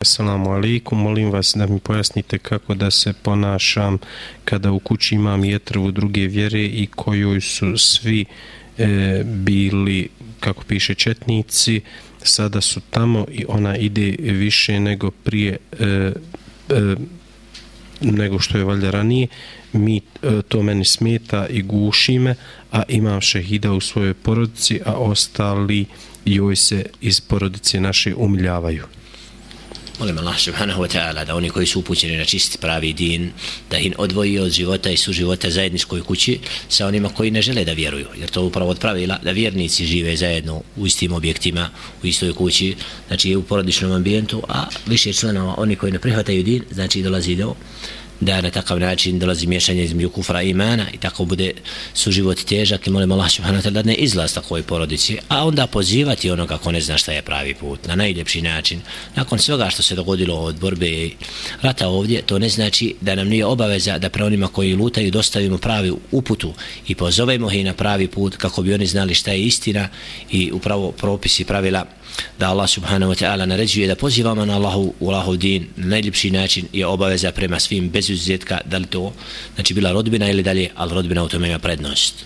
Assalamu alaikum, molim vas da mi pojasnite kako da se ponašam kada u kući imam jetrvu druge vjere i kojoj su svi e, bili, kako piše, četnici, sada su tamo i ona ide više nego prije, e, e, nego što je valjda ranije, mi, e, to meni smeta i guši me, a imam šehida u svojoj porodici, a ostali joj se iz porodice naše umiljavaju. Molim Allah subhanahu wa ta'ala da oni koji su upućeni na čisti pravi din, da ih odvoji od života i su života zajedničkoj kući sa onima koji ne žele da vjeruju. Jer to upravo od pravila da vjernici žive zajedno u istim objektima, u istoj kući, znači u porodičnom ambijentu, a više članova oni koji ne prihvataju din, znači dolazi do da na takav način dolazi miješanje između kufra i imana i tako bude suživot težak i molim Allah subhanahu wa ta'ala da ne izlaz takvoj porodici, a onda pozivati onoga ko ne zna šta je pravi put na najljepši način. Nakon svega što se dogodilo od borbe i rata ovdje, to ne znači da nam nije obaveza da pre onima koji lutaju dostavimo pravi uputu i pozovemo ih na pravi put kako bi oni znali šta je istina i upravo propisi pravila da Allah subhanahu wa ta'ala naređuje da pozivamo na Allahu u Allahu din na najljepši način je obaveza prema svim bez izuzetka da li to znači bila rodbina ili dalje ali rodbina u tome ima prednost.